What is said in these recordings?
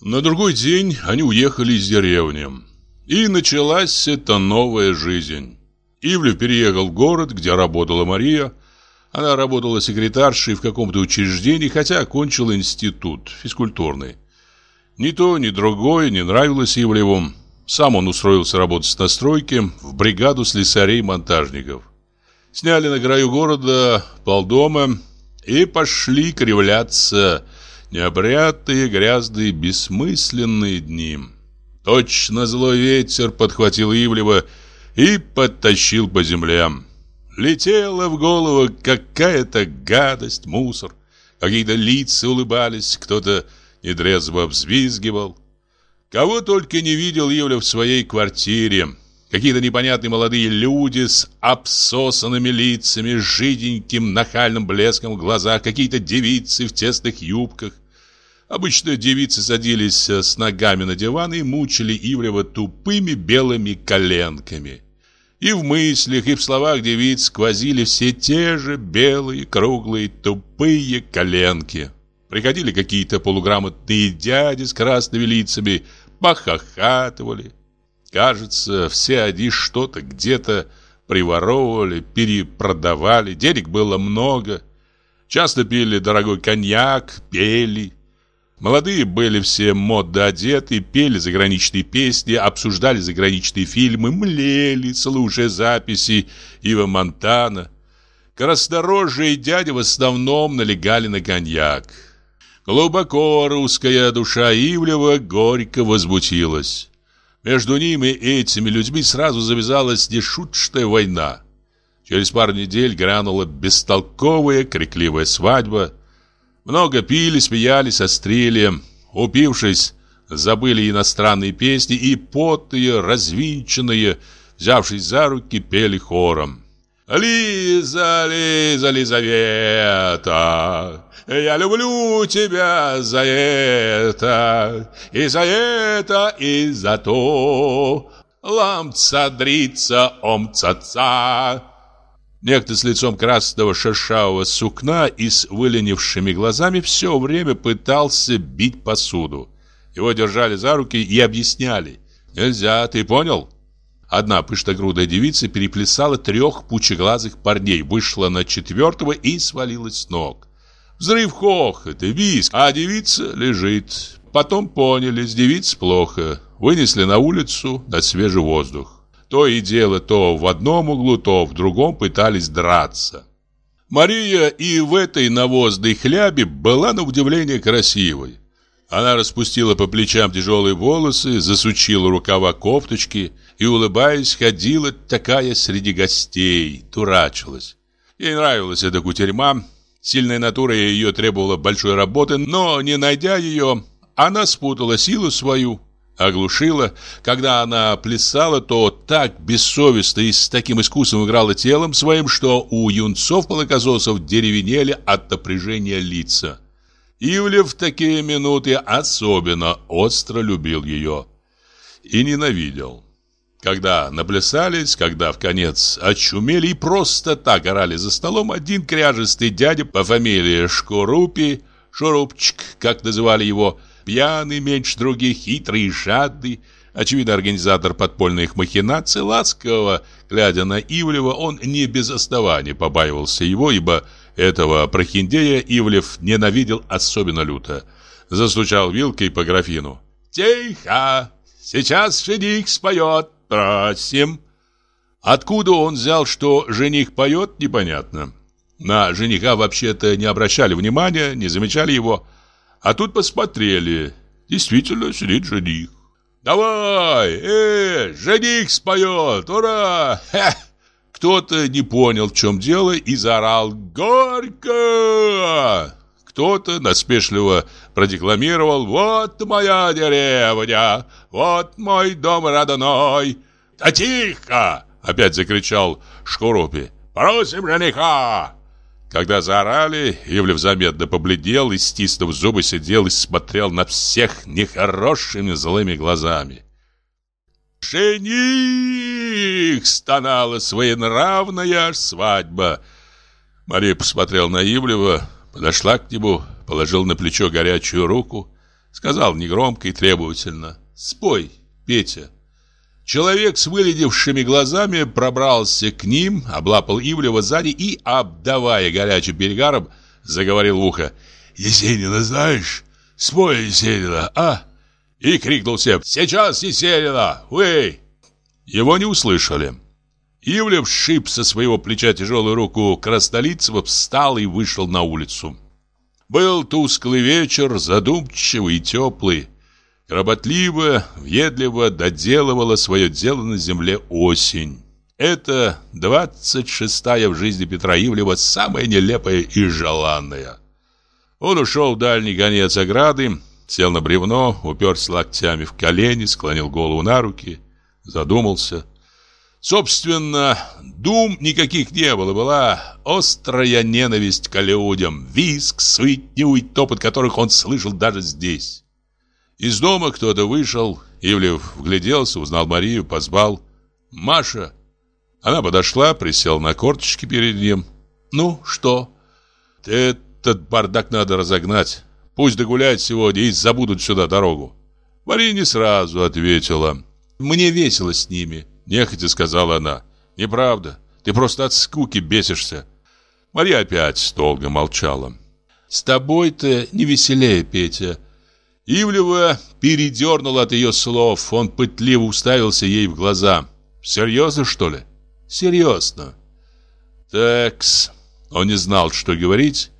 На другой день они уехали из деревни. И началась эта новая жизнь. Ивлев переехал в город, где работала Мария. Она работала секретаршей в каком-то учреждении, хотя окончила институт физкультурный. Ни то, ни другое не нравилось Ивлеву. Сам он устроился работать на стройке в бригаду слесарей-монтажников. Сняли на краю города полдома и пошли кривляться необрядные, грязные, бессмысленные дни. Точно злой ветер подхватил Ивлева и подтащил по землям. Летела в голову какая-то гадость, мусор. Какие-то лица улыбались, кто-то недрезво взвизгивал. Кого только не видел Ивлев в своей квартире. Какие-то непонятные молодые люди с обсосанными лицами, жиденьким нахальным блеском в глазах, какие-то девицы в тесных юбках. Обычно девицы садились с ногами на диван и мучили Ивлева тупыми белыми коленками. И в мыслях, и в словах девиц сквозили все те же белые, круглые, тупые коленки. Приходили какие-то полуграмотные дяди с красными лицами, похохатывали. Кажется, все они что-то где-то приворовывали, перепродавали, денег было много. Часто пили дорогой коньяк, пели. Молодые были все модно одеты, пели заграничные песни, обсуждали заграничные фильмы, млели, слушая записи Ива Монтана. Краснорожие дяди в основном налегали на коньяк. Глубоко русская душа Ивлева горько возмутилась. Между ними и этими людьми сразу завязалась нешуточная война. Через пару недель грянула бестолковая, крикливая свадьба. Много пили, смеялись, острели. Упившись, забыли иностранные песни и потные, развинченные, взявшись за руки, пели хором. «Лиза, Лиза, Лизавета, я люблю тебя за это, и за это, и за то. Ламца, дрица, омца-ца. Некто с лицом красного шершавого сукна и с выленившими глазами все время пытался бить посуду. Его держали за руки и объясняли. «Нельзя, ты понял?» Одна пышногрудая девица переплясала трех пучеглазых парней, вышла на четвертого и свалилась с ног. Взрыв хохота, виск, а девица лежит. Потом поняли, с девиц плохо. Вынесли на улицу, на свежий воздух. То и дело, то в одном углу, то в другом пытались драться. Мария и в этой навозной хлябе была на удивление красивой. Она распустила по плечам тяжелые волосы, засучила рукава кофточки и, улыбаясь, ходила такая среди гостей, дурачилась. Ей нравилась эта кутерьма, Сильная натура ее требовала большой работы, но, не найдя ее, она спутала силу свою, оглушила. Когда она плясала, то так бессовестно и с таким искусством играла телом своим, что у юнцов-молокососов деревенели от напряжения лица. Ивлев в такие минуты особенно остро любил ее и ненавидел. Когда наплясались, когда в конец очумели и просто так орали за столом, один кряжестый дядя по фамилии Шкурупи, Шурупчик, как называли его, пьяный, меньше других, хитрый и жадный, очевидно, организатор подпольных махинаций, ласково, глядя на Ивлева, он не без основания побаивался его, ибо этого прохиндея Ивлев ненавидел особенно люто. Застучал вилкой по графину. «Тихо! Сейчас жених споет!» Просим. Откуда он взял, что жених поет, непонятно. На жениха вообще-то не обращали внимания, не замечали его. А тут посмотрели. Действительно, сидит жених. «Давай! Э, жених споет! Ура! Хе!» Кто-то не понял, в чем дело, и заорал «Горько!» Кто-то насмешливо продекламировал «Вот моя деревня, вот мой дом родной». «Да тихо!» — опять закричал Шкурупи. «Просим жениха!» Когда заорали, Ивлев заметно побледнел и, стиснув зубы, сидел и смотрел на всех нехорошими злыми глазами. «Жених!» — стонала своенравная свадьба. Мария посмотрела на Ивлева, Подошла к нему, положила на плечо горячую руку, Сказал негромко и требовательно. «Спой, Петя». Человек с выледевшими глазами пробрался к ним, облапал Ивлева сзади и, обдавая горячим перегаром, заговорил в ухо. «Есенина знаешь? Спой Есенина, а?» И крикнул всем «Сейчас Есенина! Вы!» Его не услышали. Ивлев шип со своего плеча тяжелую руку Краснолицева, встал и вышел на улицу. Был тусклый вечер, задумчивый и теплый. Работливо, въедливо доделывала свое дело на земле осень. Это двадцать шестая в жизни Петра Ивлева, самая нелепая и желанная. Он ушел в дальний конец ограды, сел на бревно, уперся локтями в колени, склонил голову на руки, задумался. Собственно, дум никаких не было, была острая ненависть к людям, визг, суетню и топот которых он слышал даже здесь. Из дома кто-то вышел, Ивлев вгляделся, узнал Марию, позвал. «Маша!» Она подошла, присела на корточки перед ним. «Ну, что?» «Этот бардак надо разогнать. Пусть догуляют сегодня и забудут сюда дорогу». Мария не сразу ответила. «Мне весело с ними», — нехотя сказала она. «Неправда. Ты просто от скуки бесишься». Мария опять долго молчала. «С тобой-то не веселее, Петя. Ивлева передернула от ее слов. Он пытливо уставился ей в глаза. «Серьезно, что ли?» «Серьезно». «Такс». Он не знал, что говорить.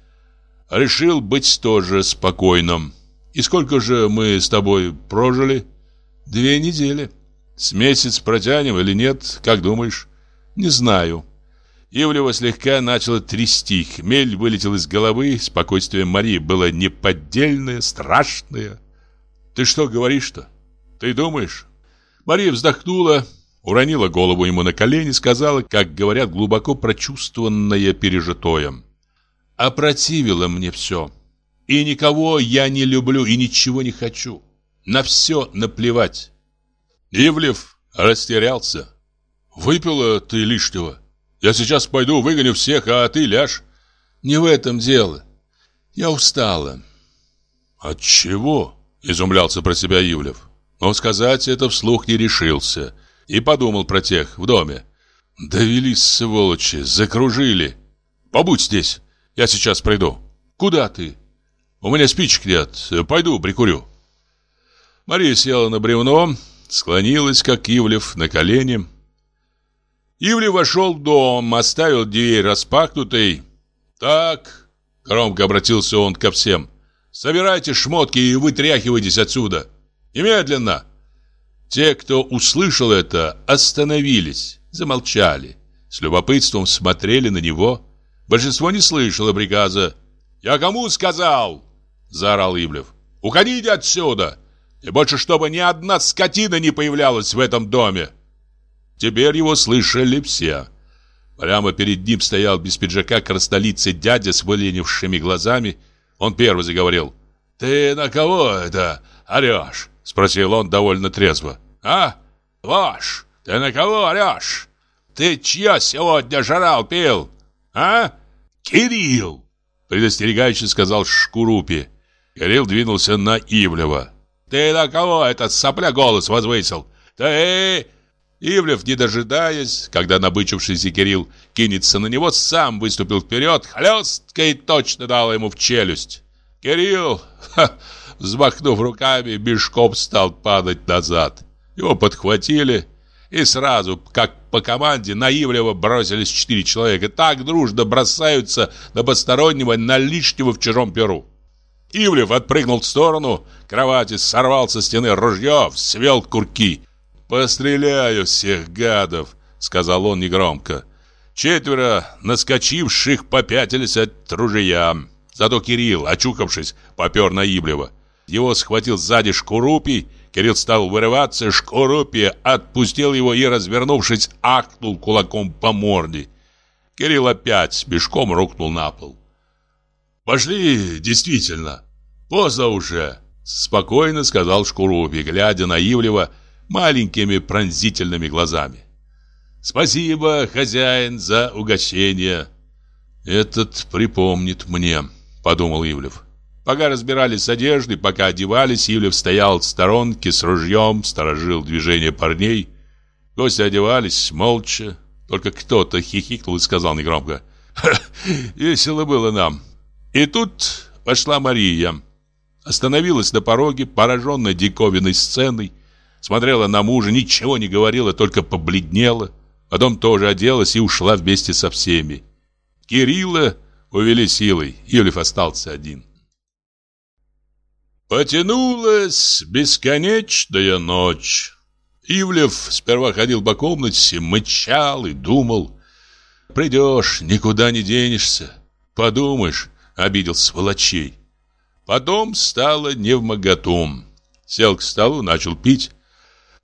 Решил быть тоже спокойным. «И сколько же мы с тобой прожили?» «Две недели». «С месяц протянем или нет, как думаешь?» «Не знаю». Ивлева слегка начала трясти. Хмель вылетел из головы. Спокойствие Марии было неподдельное, страшное. «Ты что говоришь-то? Ты думаешь?» Мария вздохнула, уронила голову ему на колени, сказала, как говорят, глубоко прочувствованное пережитое. «Опротивило мне все. И никого я не люблю и ничего не хочу. На все наплевать». Ивлев растерялся. «Выпила ты лишнего?» Я сейчас пойду, выгоню всех, а ты ляжь. Не в этом дело. Я устала. От чего? Изумлялся про себя Ивлев. Но сказать это вслух не решился. И подумал про тех в доме. Довели, сволочи, закружили. Побудь здесь, я сейчас приду. Куда ты? У меня спичек нет, пойду прикурю. Мария села на бревно, склонилась, как Ивлев, на колени, Ивли вошел в дом, оставил дверь распахнутой. «Так», — громко обратился он ко всем, — «собирайте шмотки и вытряхивайтесь отсюда. Немедленно!» Те, кто услышал это, остановились, замолчали. С любопытством смотрели на него. Большинство не слышало приказа. «Я кому сказал?» – заорал Ивлев. «Уходите отсюда! И больше, чтобы ни одна скотина не появлялась в этом доме!» Теперь его слышали все. Прямо перед ним стоял без пиджака краснолицый дядя с выленившими глазами. Он первый заговорил. «Ты на кого это орешь?» Спросил он довольно трезво. «А? Ваш, ты на кого орешь? Ты чье сегодня жрал пил? А? Кирилл!» Предостерегающе сказал Шкурупи. Кирилл двинулся на Ивлева. «Ты на кого этот сопля голос возвысил? Ты Ивлев, не дожидаясь, когда набычившийся Кирилл кинется на него, сам выступил вперед, хлестко и точно дал ему в челюсть. Кирилл, ха, взмахнув руками, мешком стал падать назад. Его подхватили, и сразу, как по команде, на Ивлева бросились четыре человека. Так дружно бросаются на постороннего, на лишнего в чужом перу. Ивлев отпрыгнул в сторону кровати, сорвал со стены ружье, свел курки – «Постреляю всех гадов», — сказал он негромко. Четверо наскочивших попятились от ружья. Зато Кирилл, очухавшись, попер на Иблева. Его схватил сзади Шкурупий. Кирилл стал вырываться, Шкурупий отпустил его и, развернувшись, ахнул кулаком по морде. Кирилл опять мешком рухнул на пол. «Пошли, действительно. Поздно уже», — спокойно сказал Шкурупий, глядя на Ивлева, — маленькими пронзительными глазами. «Спасибо, хозяин, за угощение!» «Этот припомнит мне», — подумал Ивлев. Пока разбирались с одеждой, пока одевались, Ивлев стоял в сторонке с ружьем, сторожил движение парней. Гости одевались молча. Только кто-то хихикнул и сказал негромко «Весело было нам». И тут пошла Мария. Остановилась на пороге, пораженная диковинной сценой. Смотрела на мужа, ничего не говорила, только побледнела. Потом тоже оделась и ушла вместе со всеми. Кирилла увели силой, Ивлев остался один. Потянулась бесконечная ночь. Ивлев сперва ходил по комнате, мычал и думал. «Придешь, никуда не денешься. Подумаешь, обидел сволочей». Потом стало невмоготум. Сел к столу, начал пить.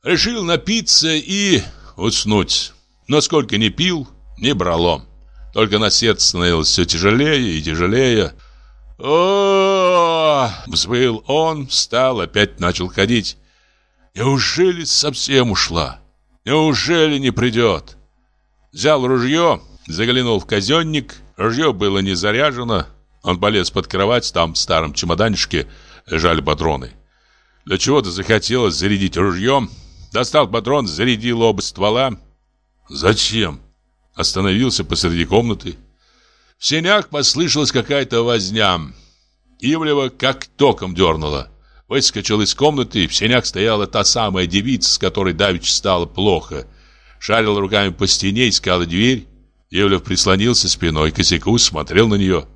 Решил напиться и уснуть. Но сколько не пил, не брало. Только на сердце становилось все тяжелее и тяжелее. о Взвыл он, встал, опять начал ходить. Неужели совсем ушла? Неужели не придет? Взял ружье, заглянул в казенник. Ружье было не заряжено. Он полез под кровать, там в старом чемоданчике лежали патроны. Для чего-то захотелось зарядить ружье. Достал патрон, зарядил оба ствола. Зачем? Остановился посреди комнаты. В сенях послышалась какая-то возня. Ивлева как током дернула. Выскочил из комнаты, и в сенях стояла та самая девица, с которой давеча стало плохо. Шарил руками по стене, искала дверь. Ивлев прислонился спиной к косяку, смотрел на нее.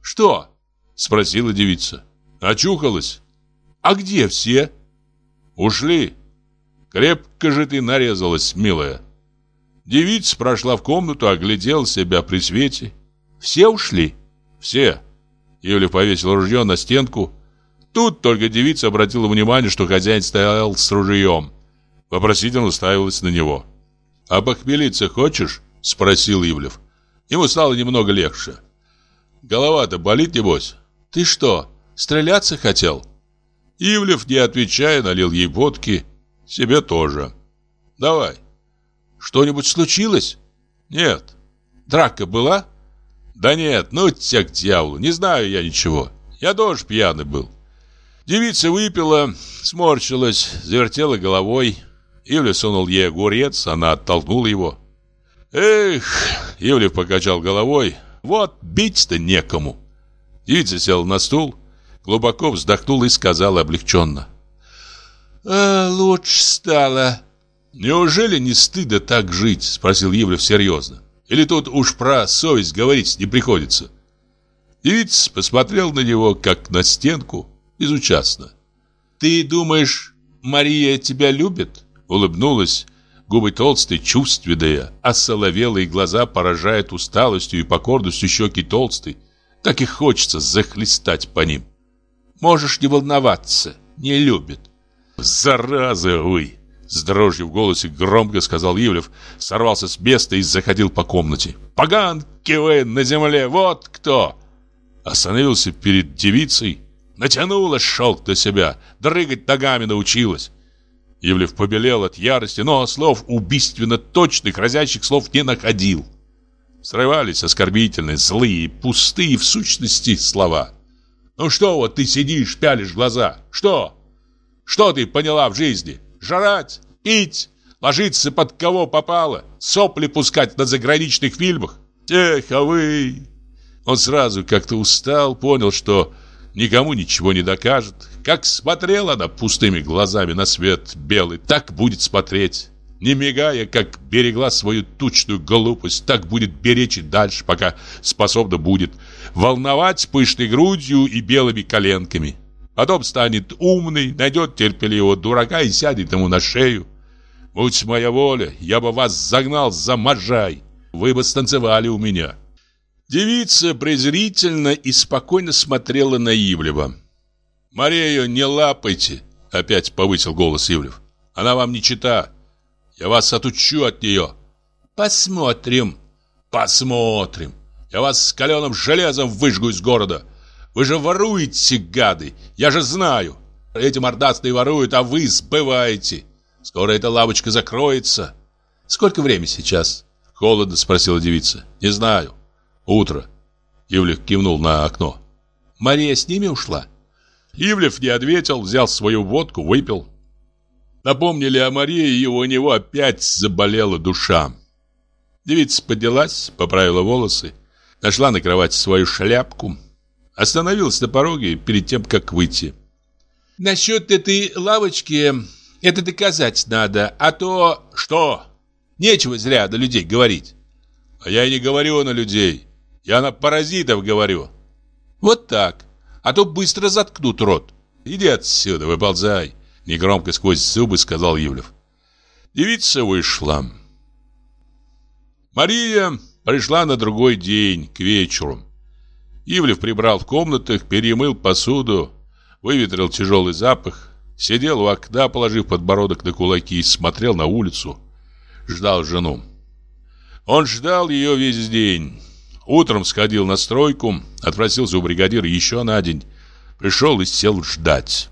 «Что?» — спросила девица. «Очухалась?» «А где все?» «Ушли. Крепко же ты нарезалась, милая». Девица прошла в комнату, оглядела себя при свете. «Все ушли?» «Все». Юля повесил ружье на стенку. Тут только девица обратила внимание, что хозяин стоял с ружьем. Вопросительно уставилась на него. «А похмелиться хочешь?» — спросил Ивлев. Ему стало немного легче. «Голова-то болит, небось?» «Ты что, стреляться хотел?» Ивлев, не отвечая, налил ей водки. Себе тоже. «Давай». Что-нибудь случилось? Нет. Драка была? Да нет, ну тебя к дьяволу, не знаю я ничего. Я тоже пьяный был. Девица выпила, сморщилась, завертела головой. Ивлев сунул ей огурец, она оттолкнула его. Эх, Ивлев покачал головой. Вот бить-то некому. Девица села на стул, глубоко вздохнула и сказала облегченно. «А, лучше стало. «Неужели не стыдно так жить?» – спросил Ивлев серьезно. «Или тут уж про совесть говорить не приходится?» Девиц посмотрел на него, как на стенку, безучастно. «Ты думаешь, Мария тебя любит?» Улыбнулась, губы толстые, чувственные, а соловелые глаза поражают усталостью и покорностью щеки толстой. Так и хочется захлестать по ним. «Можешь не волноваться, не любит». «Зараза, вы!» С дрожью в голосе громко сказал Ивлев, сорвался с места и заходил по комнате. «Поганки вы на земле, вот кто!» Остановился перед девицей, натянула шелк до себя, дрыгать ногами научилась. Ивлев побелел от ярости, но слов убийственно точных, разящих слов не находил. Срывались оскорбительные, злые, пустые в сущности слова. «Ну что вот ты сидишь, пялишь глаза? Что? Что ты поняла в жизни? жрать, пить, ложиться под кого попало, сопли пускать на заграничных фильмах. Эх, а вы... Он сразу как-то устал, понял, что никому ничего не докажет. Как смотрела она пустыми глазами на свет белый, так будет смотреть. Не мигая, как берегла свою тучную глупость, так будет беречь и дальше, пока способна будет волновать пышной грудью и белыми коленками. Потом станет умный, найдет терпеливого дурака и сядет ему на шею. Будь моя воля, я бы вас загнал за можай. Вы бы станцевали у меня. Девица презрительно и спокойно смотрела на Ивлева. «Марию не лапайте!» — опять повысил голос Ивлев. «Она вам не чита. Я вас отучу от нее». «Посмотрим». «Посмотрим. Я вас с каленым железом выжгу из города. Вы же воруете, гады! Я же знаю! Эти мордастые воруют, а вы сбываете. Скоро эта лавочка закроется. Сколько время сейчас? Холодно спросила девица. Не знаю. Утро. Ивлев кивнул на окно. Мария с ними ушла? Ивлев не ответил, взял свою водку, выпил. Напомнили о Марии, и у него опять заболела душа. Девица поднялась, поправила волосы, нашла на кровати свою шляпку, остановилась на пороге перед тем, как выйти. «Насчет этой лавочки это доказать надо, а то...» «Что?» «Нечего зря до людей говорить». «А я и не говорю на людей, я на паразитов говорю». «Вот так, а то быстро заткнут рот». «Иди отсюда, выползай», — негромко сквозь зубы сказал Юлев. Девица вышла. Мария пришла на другой день, к вечеру. Ивлев прибрал в комнатах, перемыл посуду, выветрил тяжелый запах, сидел у окна, положив подбородок на кулаки и смотрел на улицу. Ждал жену. Он ждал ее весь день. Утром сходил на стройку, отпросился у бригадира еще на день. Пришел и сел ждать.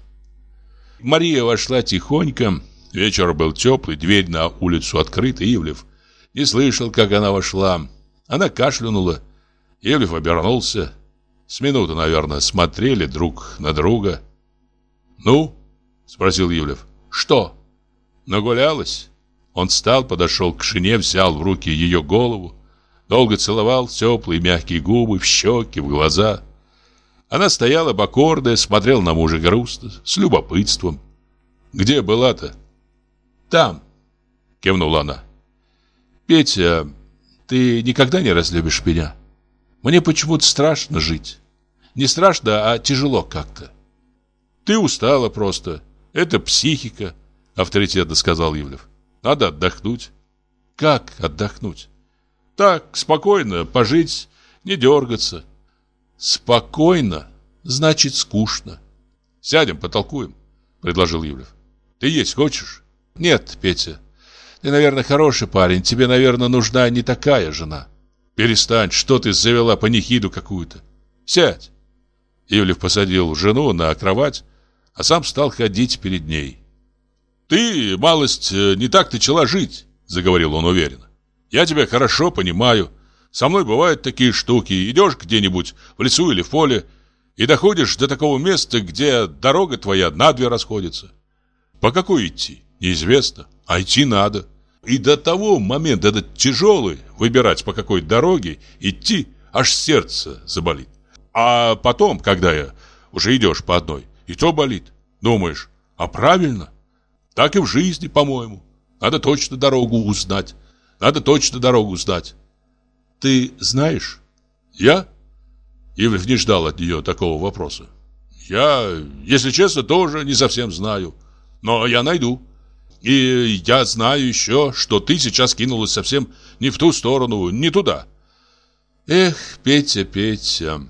Мария вошла тихонько. Вечер был теплый, дверь на улицу открыта. Ивлев не слышал, как она вошла. Она кашлянула. Ивлев обернулся. С минуты, наверное, смотрели друг на друга. «Ну?» — спросил Ивлев. «Что?» «Нагулялась?» Он встал, подошел к жене, взял в руки ее голову. Долго целовал теплые мягкие губы в щеки, в глаза. Она стояла покорная, смотрела на мужа грустно, с любопытством. «Где была-то?» «Там», — кивнула она. «Петя, ты никогда не разлюбишь меня? Мне почему-то страшно жить. Не страшно, а тяжело как-то». «Ты устала просто. Это психика», — авторитетно сказал Ивлев. «Надо отдохнуть». «Как отдохнуть?» «Так, спокойно, пожить, не дергаться». «Спокойно, значит скучно». «Сядем, потолкуем», — предложил Ивлев. «Ты есть хочешь?» «Нет, Петя, ты, наверное, хороший парень. Тебе, наверное, нужна не такая жена. Перестань, что ты завела панихиду какую-то. Сядь. Ивлев посадил жену на кровать, а сам стал ходить перед ней. Ты, малость, не так начала жить, заговорил он уверенно. Я тебя хорошо понимаю. Со мной бывают такие штуки. Идешь где-нибудь в лесу или в поле и доходишь до такого места, где дорога твоя надве расходится. По какой идти? Неизвестно. А идти надо. И до того момента этот тяжелый, выбирать по какой дороге идти, аж сердце заболит. А потом, когда я уже идешь по одной, и то болит. Думаешь, а правильно? Так и в жизни, по-моему. Надо точно дорогу узнать. Надо точно дорогу узнать. Ты знаешь? Я? Ивлев не ждал от нее такого вопроса. Я, если честно, тоже не совсем знаю. Но я найду. И я знаю еще, что ты сейчас кинулась совсем не в ту сторону, не туда. Эх, Петя, Петя,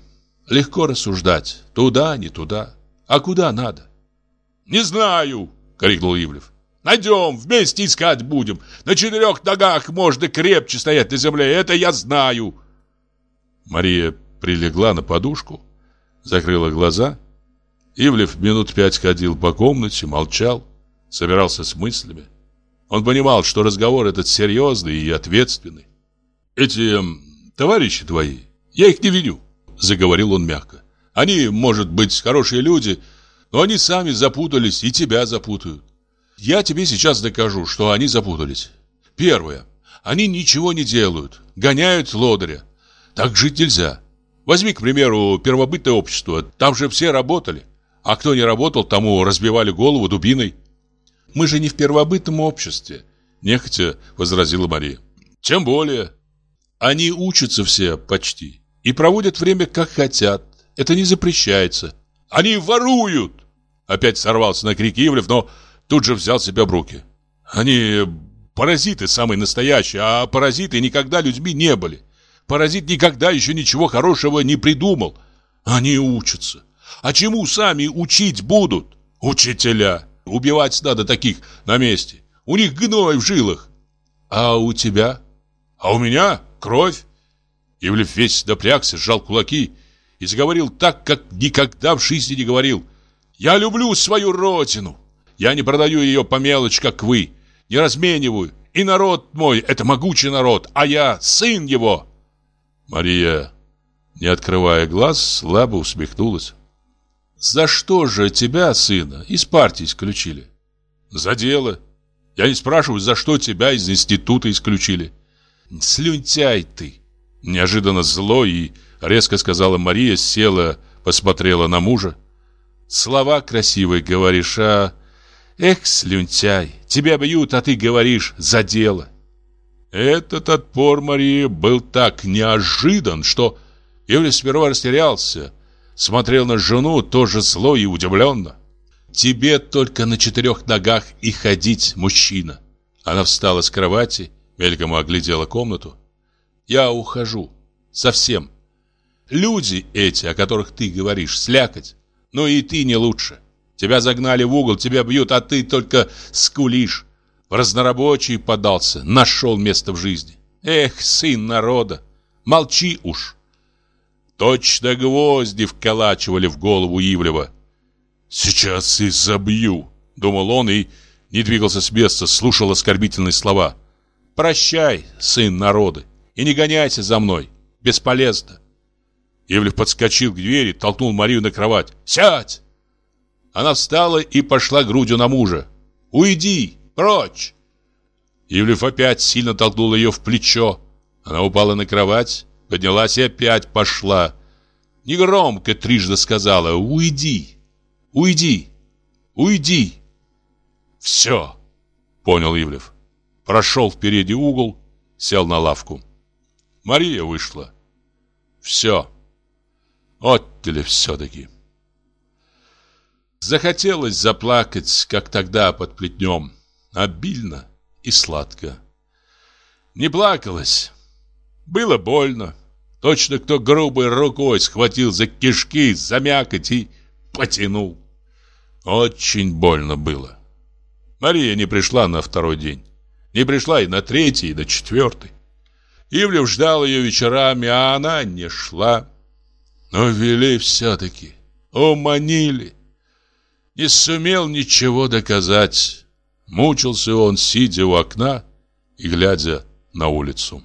легко рассуждать. Туда, не туда. А куда надо? Не знаю, крикнул Ивлев. Найдем, вместе искать будем. На четырех ногах можно крепче стоять на земле, это я знаю. Мария прилегла на подушку, закрыла глаза. Ивлев минут пять ходил по комнате, молчал собирался с мыслями. Он понимал, что разговор этот серьезный и ответственный. «Эти товарищи твои, я их не виню», — заговорил он мягко. «Они, может быть, хорошие люди, но они сами запутались и тебя запутают. Я тебе сейчас докажу, что они запутались. Первое. Они ничего не делают, гоняют лодыря. Так жить нельзя. Возьми, к примеру, первобытное общество. Там же все работали. А кто не работал, тому разбивали голову дубиной. Мы же не в первобытном обществе, нехотя возразила Мария. Тем более. Они учатся все почти и проводят время как хотят. Это не запрещается. Они воруют! Опять сорвался на крик Ивлев, но тут же взял себя в руки. Они паразиты самые настоящие, а паразиты никогда людьми не были. Паразит никогда еще ничего хорошего не придумал. Они учатся. А чему сами учить будут? Учителя. Убивать надо таких на месте. У них гной в жилах. А у тебя? А у меня кровь. Ивлев весь напрягся, сжал кулаки и заговорил так, как никогда в жизни не говорил. Я люблю свою родину. Я не продаю ее по мелочь, как вы. Не размениваю. И народ мой – это могучий народ, а я сын его. Мария Не открывая глаз, слабо усмехнулась. «За что же тебя, сына, из партии исключили?» «За дело. Я не спрашиваю, за что тебя из института исключили». «Слюнтяй ты!» Неожиданно зло и резко сказала Мария, села, посмотрела на мужа. «Слова красивые говоришь, а...» «Эх, слюнтяй, тебя бьют, а ты говоришь «за дело». Этот отпор Марии был так неожидан, что Юля сперва растерялся, смотрел на жену тоже зло и удивленно. «Тебе только на четырех ногах и ходить, мужчина!» Она встала с кровати, мельком оглядела комнату. «Я ухожу. Совсем. Люди эти, о которых ты говоришь, слякоть. Но и ты не лучше. Тебя загнали в угол, тебя бьют, а ты только скулишь. В разнорабочий подался, нашел место в жизни. Эх, сын народа, молчи уж. Точно гвозди вколачивали в голову Ивлева. «Сейчас и забью», — думал он и не двигался с места, слушал оскорбительные слова. «Прощай, сын народа, и не гоняйся за мной, бесполезно». Ивлев подскочил к двери, толкнул Марию на кровать. «Сядь!» Она встала и пошла грудью на мужа. «Уйди!» Прочь!» Ивлев опять сильно толкнул ее в плечо. Она упала на кровать, поднялась и опять пошла. Негромко трижды сказала «Уйди! Уйди! Уйди!» «Все!» — понял Ивлев. Прошел впереди угол, сел на лавку. Мария вышла. «Все! Отдали все-таки!» Захотелось заплакать, как тогда под плетнем обильно и сладко. Не плакалось. Было больно. Точно кто грубой рукой схватил за кишки, за мякоть и потянул. Очень больно было. Мария не пришла на второй день. Не пришла и на третий, и на четвертый. Ивлев ждал ее вечерами, а она не шла. Но вели все-таки, уманили. Не сумел ничего доказать. Мучился он, сидя у окна и глядя на улицу.